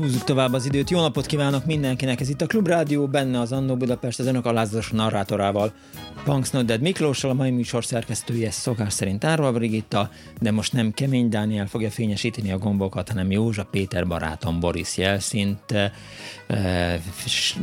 Húzzuk tovább az időt. Jó napot kívánok mindenkinek! Ez itt a Klubrádió, benne az Annó Budapest az önök alázatos narrátorával. Punks Nodded Miklóssal, a mai műsor szerkesztője szokás szerint Árva Brigitta, de most nem Kemény Dániel fogja fényesíteni a gombokat, hanem Józsa Péter barátom Boris Jelszint e,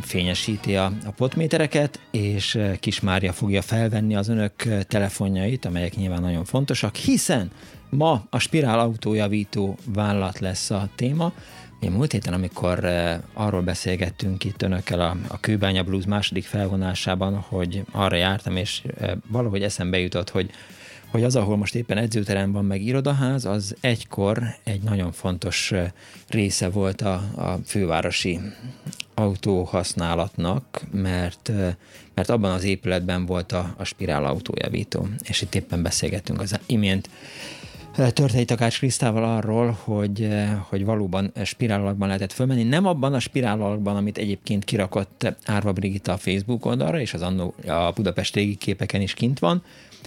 fényesíti a, a potmétereket, és eh, Kis Mária fogja felvenni az önök telefonjait, amelyek nyilván nagyon fontosak, hiszen ma a Spirál autójavító vállalat lesz a téma, én múlt héten, amikor uh, arról beszélgettünk itt önökkel a, a Kőbánya Blues második felvonásában, hogy arra jártam, és uh, valahogy eszembe jutott, hogy hogy az, ahol most éppen edzőterem van, meg irodaház, az egykor egy nagyon fontos része volt a, a fővárosi autóhasználatnak, mert, mert abban az épületben volt a, a spirál autójavító, és itt éppen beszélgettünk az imént Törtei Takács Krisztával arról, hogy, eh, hogy valóban spirálalakban lehetett fölmenni. Nem abban a spirálalakban, amit egyébként kirakott Árva Brigitta a Facebook oldalra, és az annó, a Budapest régi képeken is kint van,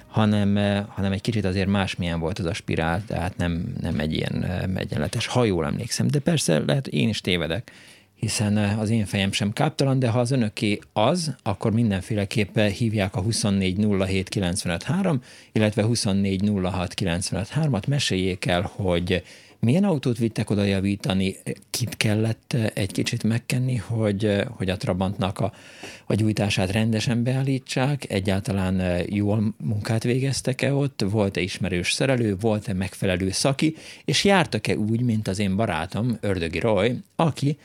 hanem, eh, hanem egy kicsit azért másmilyen volt az a spirál, tehát nem, nem egy ilyen eh, egyenletes, ha jól emlékszem. De persze lehet én is tévedek hiszen eh, az én fejem sem káptalan, de ha az önöké az, akkor mindenféleképpen hívják a 2407953, illetve 2406953-at, meséljék el, hogy milyen autót vittek oda javítani, kit kellett eh, egy kicsit megkenni, hogy, eh, hogy a Trabantnak a, a gyújtását rendesen beállítsák, egyáltalán jól munkát végeztek-e ott, volt-e ismerős szerelő, volt-e megfelelő szaki, és jártak-e úgy, mint az én barátom, Ördögi Roy, aki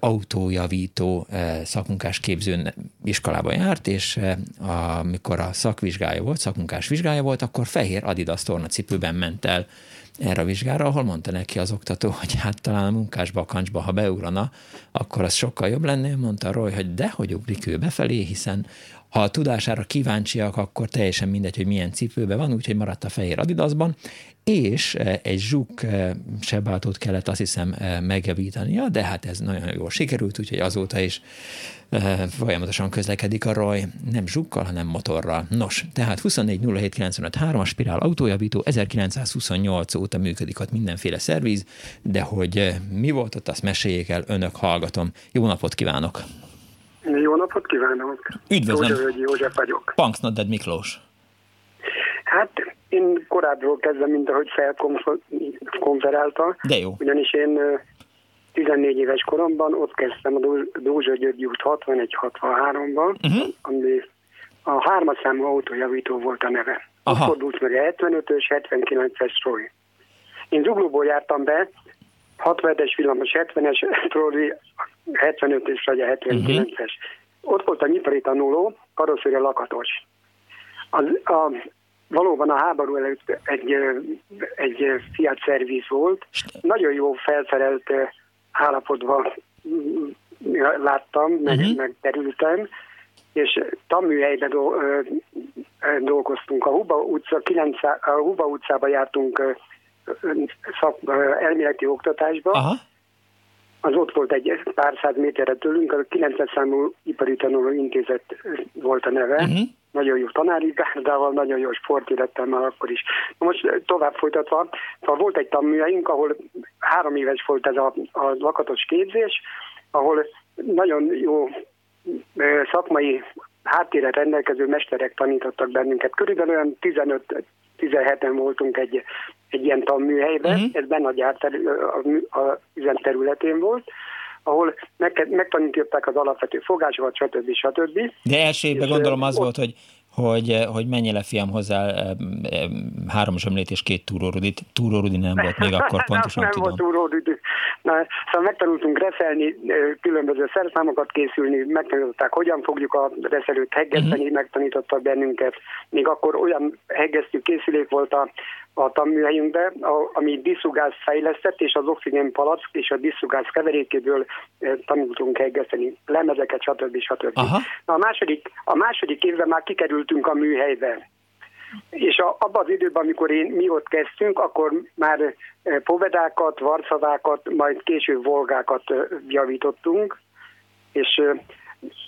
autójavító szakmunkás képző iskolába járt, és amikor a szakvizsgája volt, szakmunkás vizsgája volt, akkor fehér Adidas tornacipőben ment el erre a vizsgára, ahol mondta neki az oktató, hogy hát talán a munkás bakancsba, ha beugrana, akkor az sokkal jobb lenne. Mondta Roy, hogy dehogy ugrik ő befelé, hiszen ha a tudására kíváncsiak, akkor teljesen mindegy, hogy milyen cipőben van, úgyhogy maradt a fehér Adidasban, és eh, egy zsuk eh, sebátót kellett azt hiszem eh, megjavítania, de hát ez nagyon jól sikerült, úgyhogy azóta is folyamatosan közlekedik a raj, nem zsukkal, hanem motorral. Nos, tehát 2407953 a Spirál autójavító 1928 óta működik ott mindenféle szerviz, de hogy mi volt ott, azt meséljék el, önök hallgatom. Jó napot kívánok! Jó napot kívánok! Üdvözlöm! József, József vagyok. Punks Nodded Miklós. Hát én korábbról kezdve, mint ahogy felkonferálta. De jó. Ugyanis én 14 éves koromban ott kezdtem a Dózsa György út 61-63-ban, uh-huh. ami a hármas számú autójavító volt a neve. Aha. Ott fordult meg a 75-ös, 79-es Roy. Én Zuglóból jártam be, 67-es villamos, 70-es trolli, 75-es vagy a 79-es. Uh-huh. Ott volt a nyipari tanuló, karosszéria lakatos. Az, a, valóban a háború előtt egy, egy Fiat szerviz volt. Nagyon jó felszerelt állapotban láttam, meg, uh-huh. meg terültem, és tanműhelyben do, dolgoztunk. A Huba, utca, 9, a Huba utcába jártunk szak, elméleti oktatásba. Aha. Az ott volt egy pár száz méterre tőlünk, a 90 számú ipari tanuló intézet volt a neve. Uh-huh nagyon jó tanári gárdával, nagyon jó sportélettel már akkor is. Most tovább folytatva, szóval volt egy tanműveink, ahol három éves volt ez a, a lakatos képzés, ahol nagyon jó szakmai háttérre rendelkező mesterek tanítottak bennünket. Körülbelül olyan 15-17-en voltunk egy, egy ilyen tanműhelyben, uh-huh. ez benne a gyárterü- a, a, a területén volt, ahol meg, megtanították az alapvető fogásokat, stb. stb. De első évben gondolom az volt, hogy hogy, hogy mennyire fiam hozzá három zsömlét és két túrórudit. Túrórudi nem volt még akkor, pontosan nem, nem tudom. volt túrórudi. Na, szóval megtanultunk reszelni, különböző szerszámokat készülni, megtanították, hogyan fogjuk a reszelőt heggeszteni, uh-huh. megtanítottak bennünket. Még akkor olyan heggesztő készülék volt a a tanműhelyünkbe, ami diszugáz fejlesztett, és az oxigén palack és a diszugáz keverékéből e, tanultunk hegeszteni lemezeket, stb. stb. Aha. A, második, a második évben már kikerültünk a műhelybe. És a, abban az időben, amikor én, mi ott kezdtünk, akkor már e, povedákat, varszavákat, majd később volgákat e, javítottunk, és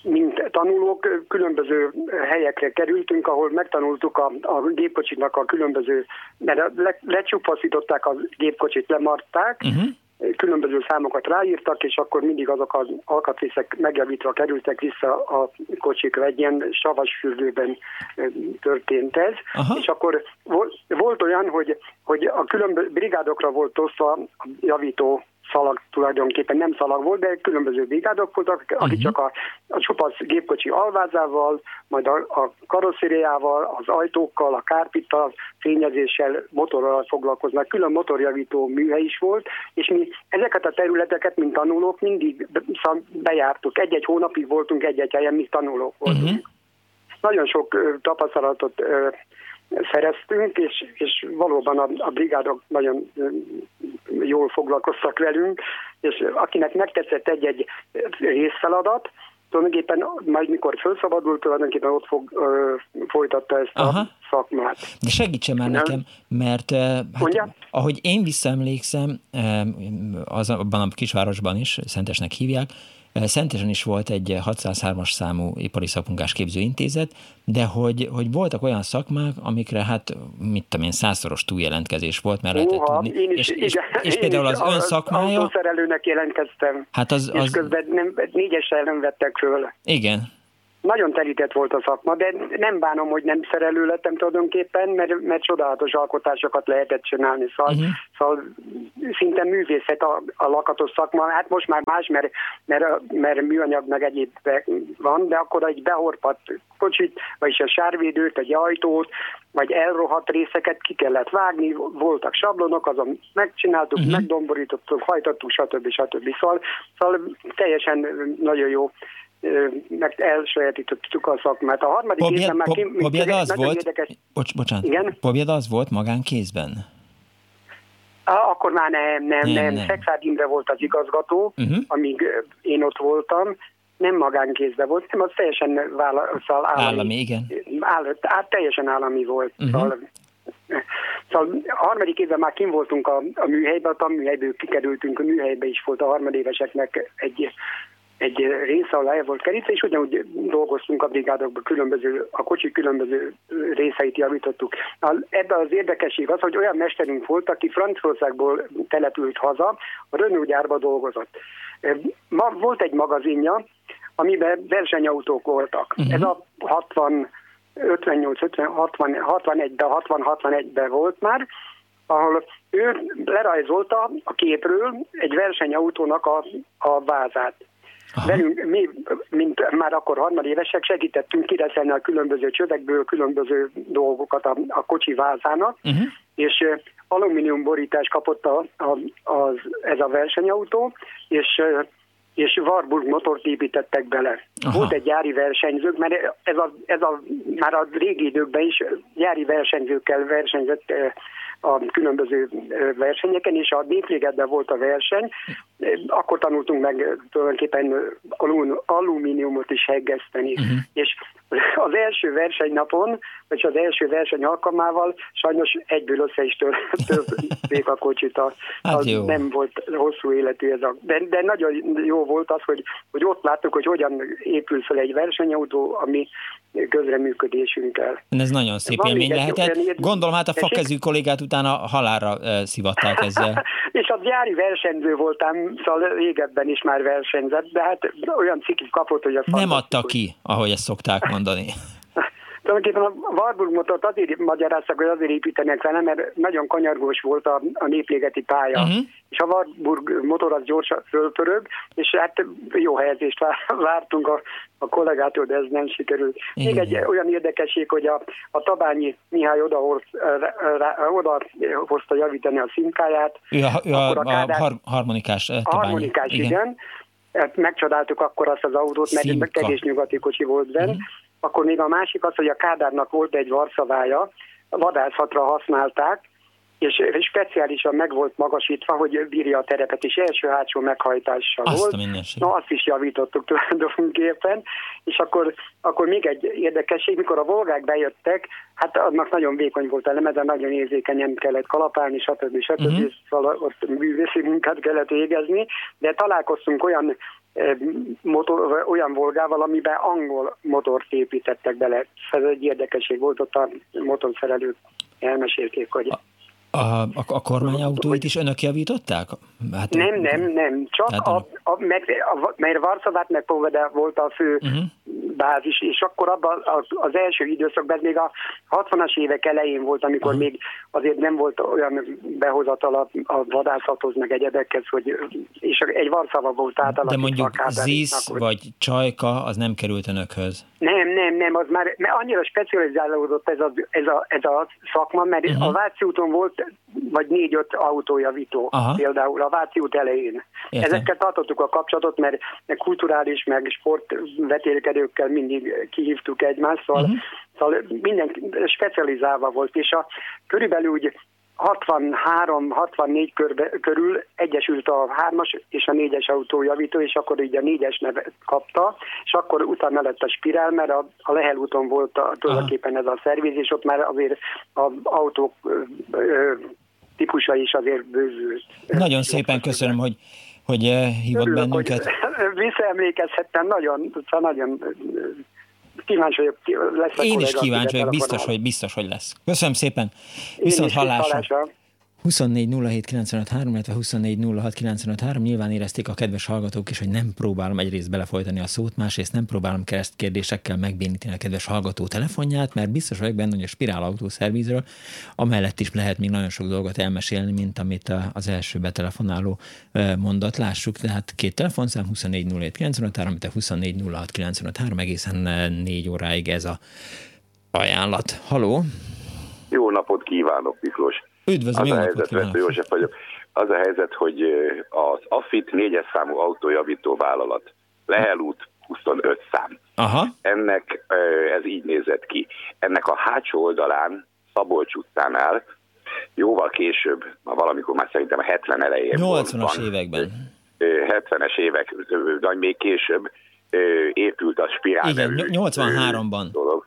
mint tanulók különböző helyekre kerültünk, ahol megtanultuk a, a gépkocsiknak a különböző, mert le, lecsupaszították a gépkocsit, lemarták, uh-huh. különböző számokat ráírtak, és akkor mindig azok az alkatrészek megjavítva kerültek vissza a kocsikra. Egy ilyen savas fürdőben történt ez. Uh-huh. És akkor volt olyan, hogy, hogy a különböző brigádokra volt osztva a javító szalag tulajdonképpen nem szalag volt, de különböző brigádok voltak, akik uh-huh. csak a, a csupasz gépkocsi alvázával, majd a, a karosszériával, az ajtókkal, a kárpittal, fényezéssel, motorral foglalkoznak. Külön motorjavító műhely is volt, és mi ezeket a területeket, mint tanulók, mindig bejártuk. Egy-egy hónapig voltunk egy-egy helyen, mi tanulók voltunk. Uh-huh. Nagyon sok tapasztalatot szereztünk, és, és valóban a, a brigádok nagyon jól foglalkoztak velünk, és akinek megtetszett egy-egy részfeladat, tulajdonképpen majd mikor felszabadult, tulajdonképpen ott fog, ö, folytatta ezt Aha. a szakmát. De segítsen már nekem, mert hát, ahogy én visszaemlékszem, az, abban a kisvárosban is, Szentesnek hívják, Szentesen is volt egy 603-as számú ipari szakmunkás képzőintézet, de hogy, hogy voltak olyan szakmák, amikre hát, mit tudom én, százszoros túljelentkezés volt, mert lehetett tudni. Én is, és, és, igen, és például az ön szakmája... Autószerelőnek jelentkeztem, hát az, az... és közben nem, négyessel nem vettek föl. Igen, nagyon telített volt a szakma, de nem bánom, hogy nem szerelő lettem tulajdonképpen, mert, mert csodálatos alkotásokat lehetett csinálni. Szóval, uh-huh. szóval szinte művészet a, a lakatos szakma. Hát most már más, mert, mert, mert műanyag meg egyéb van, de akkor egy behorpat kocsit, vagyis a sárvédőt, egy ajtót, vagy elrohadt részeket ki kellett vágni, voltak sablonok, azon megcsináltuk, uh-huh. megdomborítottuk, hajtottuk, stb. stb. Szóval, szóval teljesen nagyon jó meg elsajátítottuk a szakmát. A harmadik Pobjed, évben már ki, Pobjed az volt, érdekes... bocs, bocsánat, Igen? Pobjed az volt magánkézben? Akkor már nem, nem, nem. nem. Szexád Imre volt az igazgató, uh-huh. amíg én ott voltam, nem magánkézben volt, nem, az teljesen vála, szóval állami. Állami, igen. Áll, áll, teljesen állami volt. Uh-huh. Szóval, Szóval a harmadik évben már kim voltunk a, a műhelyben, a tanműhelyből kikerültünk, a műhelybe is volt a harmadéveseknek egy egy része, ahol el volt kerítve, és ugyanúgy dolgoztunk a brigádokban, különböző, a kocsi különböző részeit javítottuk. Ebben az érdekesség az, hogy olyan mesterünk volt, aki Franciaországból települt haza, a Renault gyárba dolgozott. Ma volt egy magazinja, amiben versenyautók voltak. Uh-huh. Ez a 60, 58, 50, 60, 61-ben, 60-61-ben volt már, ahol ő lerajzolta a képről egy versenyautónak a, a vázát. Aha. Velünk, mi, mint már akkor harmadévesek, segítettünk kireszelni a különböző csövekből különböző dolgokat a, a kocsi vázának, uh-huh. és alumíniumborítás kapott a, a, az, ez a versenyautó, és és Warburg motort építettek bele. Aha. Volt egy gyári versenyzők, mert ez a, ez a, már a régi időkben is gyári versenyzőkkel versenyzett a különböző versenyeken, és a Néplégetben volt a verseny, akkor tanultunk meg tulajdonképpen alumíniumot is heggeszteni. Uh-huh. És az első versenynapon, vagy az első verseny alkalmával sajnos egyből össze is törték a kocsit. A, hát az jó. nem volt hosszú életű ez a... De, de nagyon jó volt az, hogy, hogy ott láttuk, hogy hogyan épül fel egy versenyautó, ami közreműködésünkkel. Ez nagyon szép Van élmény lehetett. Gondolom, hát a fakezű kollégát utána halára szivatták ezzel. és a gyári versenyző voltam, szóval régebben is már versenyzett, de hát olyan cikit kapott, hogy a Nem adta ki, ahogy ezt szokták mondani. Tulajdonképpen a Warburg motort azért magyaráztak, hogy azért építenek vele, mert nagyon kanyargós volt a, a néplégeti pálya. Uh-huh. És a Warburg motor az gyorsan fölpörög, és hát jó helyezést vártunk a, a kollégától, de ez nem sikerült. Igen. Még egy olyan érdekesség, hogy a, a Tabányi Mihály odahoz, oda hozta javítani a szimkáját. Ő a, ő a, a, Kádár, a harmonikás Tabányi. A harmonikás, igen. igen. Hát megcsodáltuk akkor azt az autót, mert egy kevés nyugati kocsi volt benne. Uh-huh. Akkor még a másik az, hogy a Kádárnak volt egy varszavája, vadászatra használták, és speciálisan meg volt magasítva, hogy bírja a terepet, és első-hátsó meghajtással azt volt. Na, azt is javítottuk tulajdonképpen, és akkor, akkor még egy érdekesség, mikor a volgák bejöttek, hát annak nagyon vékony volt a lemeze, nagyon érzékenyen kellett kalapálni, stb. stb. Uh-huh. Szóval ott művészi munkát kellett végezni, de találkoztunk olyan motor, olyan volgával, amiben angol motort építettek bele. Ez egy érdekesség volt, ott a motorszerelők elmesélték, hogy a, a, a kormányautóit is önök javították? Hát, nem, nem, nem. Csak a, a, meg, a, mert Varszavát meg Povede volt a fő uh-huh. bázis, és akkor abban az, az első időszakban, még a 60-as évek elején volt, amikor uh-huh. még azért nem volt olyan behozatal a, a vadászathoz, meg egyedekhez, hogy és egy Varszava volt átalakítva. De mondjuk ZISZ vagy Csajka, az nem került önökhöz? Nem, nem, nem, az már mert annyira specializálódott ez a, ez a, ez a szakma, mert uh-huh. a Váci úton volt vagy négy-öt autójavító, Aha. például a Váci út elején. Értem. Ezekkel tartottuk a kapcsolatot, mert kulturális, meg sportvetélkedőkkel mindig kihívtuk egymást, szóval, uh-huh. szóval minden specializálva volt, és a, körülbelül úgy 63-64 körül egyesült a hármas és a négyes autójavító, és akkor így a négyes nevet kapta, és akkor utána lett a spirál, mert a, a Lehel úton volt a, tulajdonképpen ez a szerviz, és ott már azért az autók ö, típusa is azért bővült. Nagyon szépen köszönöm, hogy hogy hívott Örülök, bennünket. Hogy visszaemlékezhettem, nagyon, szóval nagyon kíváncsi vagyok, lesz Én is kíváncsi vagyok, biztos, hogy, biztos, hogy lesz. Köszönöm szépen. Viszont hallásra. hallásra. 24 illetve 24 Nyilván érezték a kedves hallgatók is, hogy nem próbálom egyrészt belefolytani a szót, másrészt nem próbálom kereszt kérdésekkel megbénítani a kedves hallgató telefonját, mert biztos vagyok benne, hogy a Spirál Autószervizről amellett is lehet még nagyon sok dolgot elmesélni, mint amit az első betelefonáló mondott. Lássuk, tehát két telefonszám 24 amit a 24 egészen négy óráig ez a ajánlat. Haló! Jó napot kívánok, Miklós! Üdvözlöm, az a helyzet, Vesző József vagyok. Az a helyzet, hogy az AFIT négyes számú autójavító vállalat, Lehel út 25 szám. Aha. Ennek ez így nézett ki. Ennek a hátsó oldalán, Szabolcs utcánál, jóval később, valamikor már szerintem a 70 elején 80-as években. 70-es évek, vagy még később épült a Spirál Igen, 83-ban. Dolog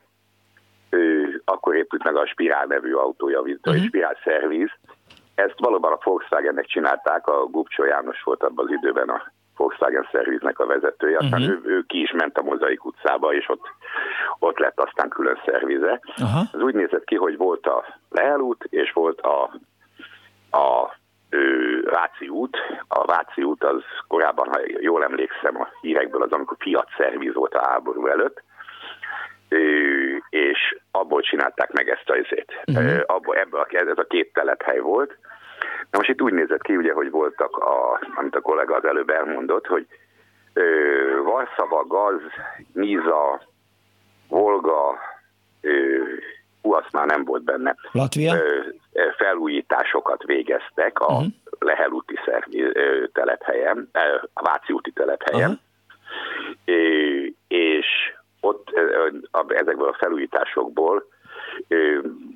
akkor épült meg a Spirál nevű autójavító, uh-huh. Spirál szerviz. Ezt valóban a Volkswagennek csinálták, a Gubcsó János volt abban az időben a Volkswagen szerviznek a vezetője, aztán uh-huh. ő, ő ki is ment a Mozaik utcába, és ott, ott lett aztán külön szervize. Uh-huh. Ez úgy nézett ki, hogy volt a Lehel út, és volt a, a ő, Váci út. A Váci út az korábban, ha jól emlékszem a hírekből, az amikor Fiat szerviz volt a háború előtt, és abból csinálták meg ezt a izét. Uh-huh. Abból, ebből a, ez a két telephely volt. Na most itt úgy nézett ki, ugye, hogy voltak, a, amit a kollega az előbb elmondott, hogy Varszava, Gaz, Niza, Volga, hú, azt már nem volt benne. Latvia? felújításokat végeztek a uh-huh. Lehel úti telephelyen, a Váci úti telephelyen, uh-huh. Ott ezekből a felújításokból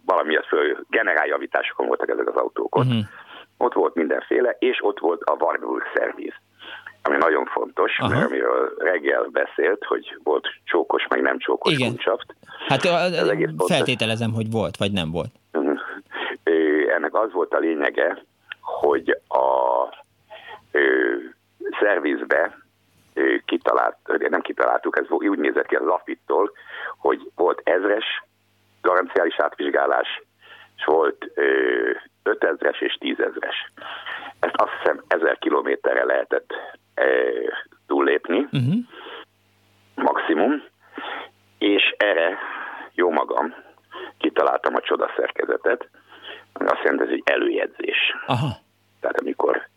valamiért föl generáljavításokon voltak ezek az autók ott. Uh-huh. Ott volt mindenféle, és ott volt a Warburg szerviz ami nagyon fontos, Aha. mert amiről reggel beszélt, hogy volt csókos, meg nem csókos Igen. Kuncsaft. Hát feltételezem, hogy volt, vagy nem volt. Uh-huh. Ennek az volt a lényege, hogy a ö, szervizbe kitalált, nem kitaláltuk, ez úgy nézett ki az Lafittól, hogy volt ezres garanciális átvizsgálás, és volt 5000-es és 10.000-es. Ezt azt hiszem 1000 kilométerre lehetett túllépni, uh-huh. maximum, és erre jó magam kitaláltam a csodaszerkezetet, azt jelenti, ez egy előjegyzés. Aha. Tehát amikor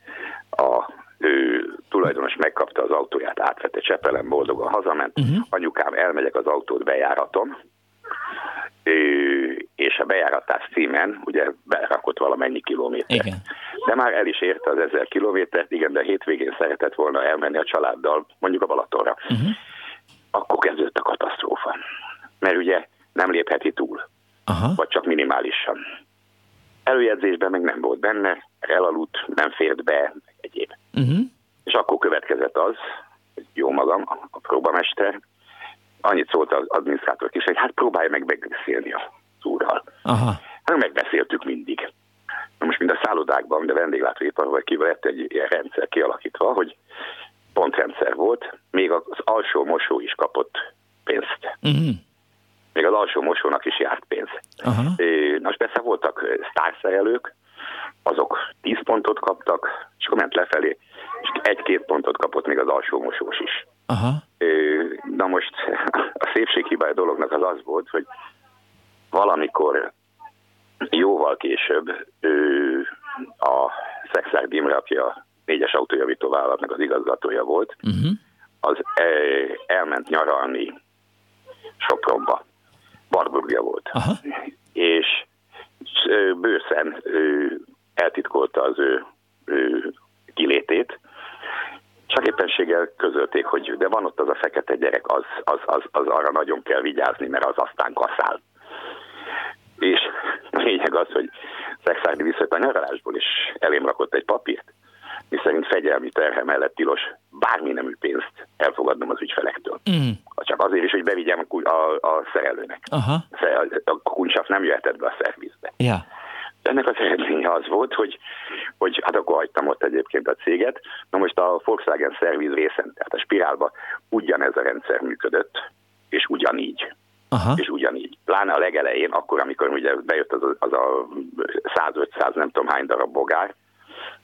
a ő tulajdonos megkapta az autóját, átvette Csepelen, boldogan hazament, uh-huh. anyukám, elmegyek az autót bejáratom, és a bejáratás címen ugye berakott valamennyi kilométer. Igen. De már el is érte az ezer kilométert, igen, de hétvégén szeretett volna elmenni a családdal, mondjuk a Balatonra. Uh-huh. Akkor kezdődött a katasztrófa. Mert ugye nem lépheti túl, Aha. vagy csak minimálisan. Előjegyzésben meg nem volt benne, elaludt, nem fért be, egyéb. Uh-huh. És akkor következett az, jó magam, a próbamester, annyit szólt az adminisztrátor is, hogy hát próbálja meg megbeszélni a úrral. Aha. Hát megbeszéltük mindig. Na most mind a szállodákban, de vendéglátóiparban vagy kivett egy ilyen rendszer kialakítva, hogy pontrendszer volt, még az alsó mosó is kapott pénzt. Uh-huh. Még az alsó mosónak is járt pénz. Uh-huh. Most persze voltak sztárszerelők, azok 10 pontot kaptak, és akkor ment lefelé, és egy-két pontot kapott még az alsó mosós is. Aha. Na most a szépséghibája dolognak az az volt, hogy valamikor jóval később a Szexár Dimre, aki a négyes autójavító vállalatnak az igazgatója volt, uh-huh. az elment nyaralni Sopronba. Barburgia volt. Aha. Bőszen eltitkolta az ő, ő kilétét, csak éppenséggel közölték, hogy de van ott az a fekete gyerek, az, az, az, az arra nagyon kell vigyázni, mert az aztán kaszál. És a lényeg az, hogy Szexárdi visszajött a nyaralásból, és elém rakott egy papírt, miszerint fegyelmi terhe mellett tilos bármi nemű pénzt elfogadnom az ügyfelektől. Mm. Csak azért is, hogy bevigyem a, a, a szerelőnek. Aha. A kuncsaf nem jöhetett be a szervizbe. Yeah. Ennek az eredménye az volt, hogy, hogy hát akkor hagytam ott egyébként a céget. Na most a Volkswagen szerviz részen, tehát a spirálba ugyanez a rendszer működött, és ugyanígy. Aha. És ugyanígy. Pláne a legelején, akkor, amikor ugye bejött az a, az a 100-500 nem tudom hány darab bogár,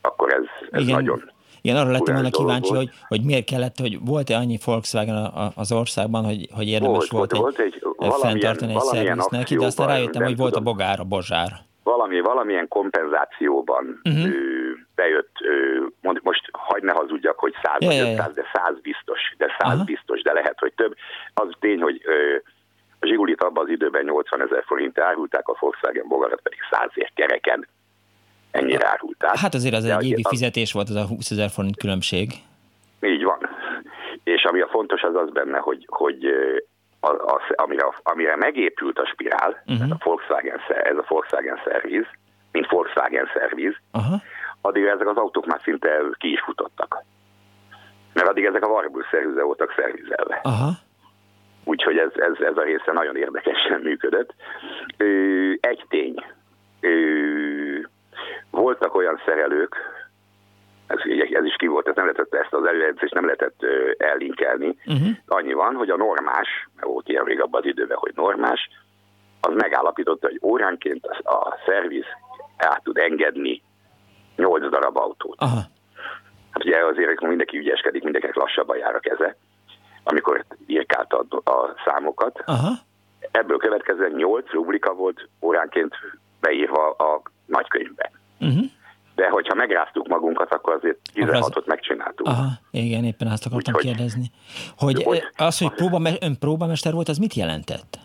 akkor ez, ez Igen. nagyon igen, arra lettem volna kíváncsi, hogy, hogy miért kellett, hogy volt-e annyi Volkswagen az országban, hogy, hogy érdemes volt, volt, volt egy, egy fenntartani egy szervizt neki, de aztán rájöttem, hogy volt a bogár, a bozsár valami, valamilyen kompenzációban uh-huh. ő, bejött, ő, mond, most hagyd ne hazudjak, hogy 100 vagy yeah, 500, de 100 biztos, de 100 uh-huh. biztos, de lehet, hogy több. Az tény, hogy ő, a Zsigulit abban az időben 80 ezer forint árulták, a Volkswagen bogarat pedig 100 ér kereken. Ennyire árulták. Hát azért az de egy évi fizetés volt, az a 20 ezer forint különbség. Így van. És ami a fontos az az benne, hogy, hogy a, a, amire, amire megépült a spirál, uh-huh. ez, a Volkswagen, ez a Volkswagen szerviz, mint Volkswagen szerviz, uh-huh. addig ezek az autók már szinte ki is futottak. Mert addig ezek a Warburg szervize voltak szervizelve. Uh-huh. Úgyhogy ez, ez, ez a része nagyon érdekesen működött. Egy tény. Voltak olyan szerelők, ez, ez is ki volt, ez nem lehetett ezt az előedzést nem lehetett ellinkelni. Uh-huh. Annyi van, hogy a normás, volt ilyen rég abban az időben, hogy normás, az megállapította, hogy óránként a szerviz át tud engedni 8 darab autót. Aha. Hát ugye azért mindenki ügyeskedik, mindenkinek lassabban jár a keze, amikor írkált a, a számokat. Aha. Ebből következően 8 rubrika volt óránként beírva a nagykönyvbe. Uh-huh de hogyha megráztuk magunkat, akkor azért 16-ot az... megcsináltuk. Aha, igen, éppen azt akartam Úgy, kérdezni. Hogy, hogy az, hogy próba, ön próbamester volt, az mit jelentett?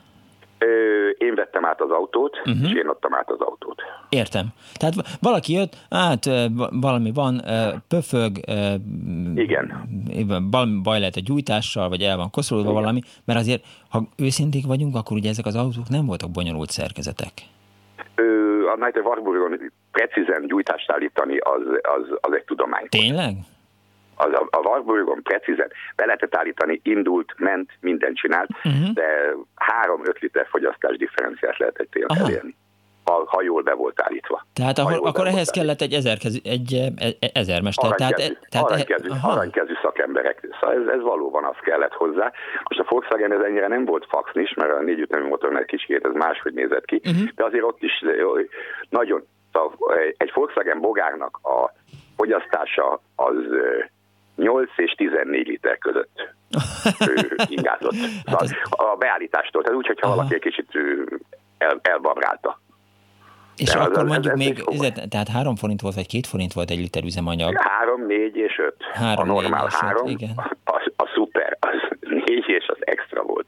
Ö, én vettem át az autót, uh-huh. és én adtam át az autót. Értem. Tehát valaki jött, hát valami van, pöfög, igen. valami baj lehet a gyújtással, vagy el van koszolódva valami, mert azért, ha őszinték vagyunk, akkor ugye ezek az autók nem voltak bonyolult szerkezetek. Ö, a Night Warburgon precízen gyújtást állítani, az, az, az egy tudomány. Tényleg? Az a, a Warburgon precízen be lehetett állítani, indult, ment, mindent csinált, uh-huh. de 3-5 liter fogyasztás differenciát lehetett elérni ha, ha jól be volt állítva. Tehát ahol, akkor ehhez kellett egy, ezerkez, egy e, e, ezermester. Aranykezű, tehát, tehát, aranykezű, aranykezű szakemberek. Szóval ez, ez valóban az kellett hozzá. Most a Volkswagen ez ennyire nem volt faxnis, mert a négyütemű motornál kicsikét ez máshogy nézett ki, uh-huh. de azért ott is nagyon, szóval egy Volkswagen bogárnak a fogyasztása az 8 és 14 liter között ingázott. hát ez... A beállítástól, tehát úgy, hogyha Aha. valaki egy kicsit el, elbabrálta. És De akkor az, mondjuk ez, még, ez, tehát három forint volt, vagy két forint volt egy liter üzemanyag? Három, négy és öt. Három, a normál három, igen. A, a szuper az négy, és az extra volt.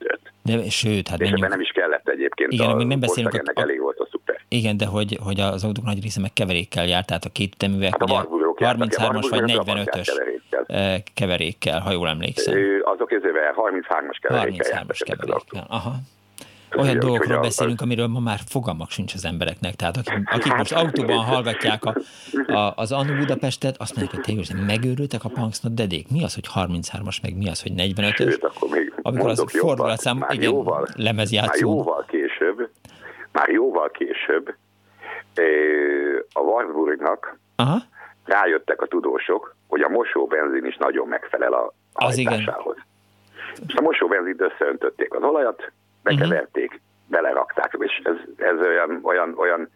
De sőt, hát És ebben nem is kellett egyébként. Igen, a, még nem beszélünk. Ennek a, elég volt a szuper. Igen, de hogy, hogy az autók nagy része meg keverékkel járt, tehát a két üteművek, hát ugye 33-as vagy 45-ös keverékkel, ha jól emlékszem. Azok ezével 33-as keverékkel. 33-as keverékkel, aha. Olyan dolgokról beszélünk, amiről ma már fogalmak sincs az embereknek. Tehát akik, akik most autóban hallgatják a, a, az Anu Budapestet, azt mondják, hogy tényleg megőrültek a Punksnot dedék. Mi az, hogy 33-as, meg mi az, hogy 45-ös? Amikor az fordulatszám, igen, jóval, lemezjátszó. Már jóval később, már jóval később a Warburgnak Aha. rájöttek a tudósok, hogy a mosóbenzin is nagyon megfelel a az igen. És a mosóbenzint összeöntötték az olajat, bekeverték, uh-huh. belerakták, és ez, ez olyan, olyan, olyan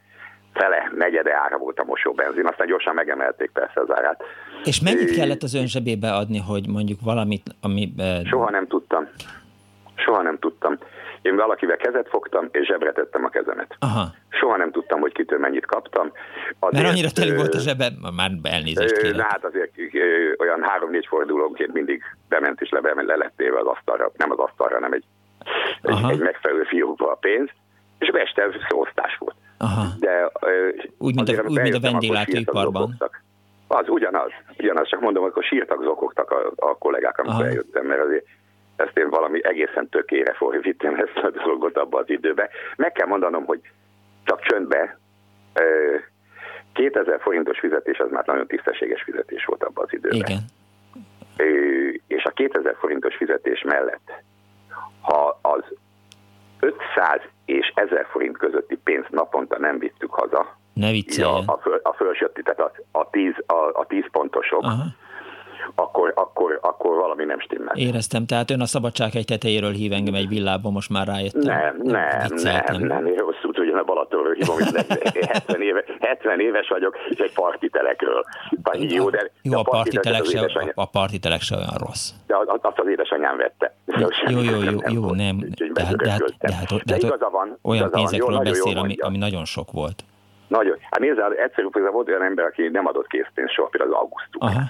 fele, negyede ára volt a mosóbenzin, aztán gyorsan megemelték persze az árát. És mennyit é... kellett az ön zsebébe adni, hogy mondjuk valamit, ami... Soha nem tudtam. Soha nem tudtam. Én valakivel kezet fogtam, és zsebre tettem a kezemet. Aha. Soha nem tudtam, hogy kitől mennyit kaptam. Azért, Mert annyira teli volt a zsebe, már elnézést kérek. Na hát azért olyan három-négy fordulónként mindig bement és le, le lett téve az asztalra, nem az asztalra, hanem egy egy, egy megfelelő fiókba a pénz, és este osztás volt. Aha. De, úgy, mint a, úgy, mint a vendéglátóiparban. Az ugyanaz, ugyanaz, csak mondom, akkor sírtak, zokogtak a, a kollégák, amikor Aha. eljöttem, mert azért ezt én valami egészen tökére fordítem ezt a dolgot abba az időbe. Meg kell mondanom, hogy csak csöndbe 2000 forintos fizetés az már nagyon tisztességes fizetés volt abban az időben. Igen. És a 2000 forintos fizetés mellett ha az 500 és 1000 forint közötti pénzt naponta nem vittük haza, ne vicceljen. A, föl, a fölsötti, tehát a, a, 10, a, a 10 pontosok, Aha akkor, akkor, akkor valami nem stimmel. Éreztem, tehát ön a szabadság egy tetejéről hív engem egy villából, most már rájöttem. Nem, nem, nem, nem, nem, én rosszul tudja, a Balatonról hívom, hogy 70, éve, 70 éves vagyok, és egy partitelekről. Jó, de, jó de a, partitelek se, a, a partitelek se olyan rossz. De azt az édesanyám vette. Jó, jó, jó, jó, jó nem. De, hát, de, hát, de, hát, de, hát, igaza van, olyan pénzekről beszél, ami, ami nagyon sok volt. Nagyon. Hát nézd, egyszerű, hogy volt olyan ember, aki nem adott készpénzt soha, például az augusztus. Aha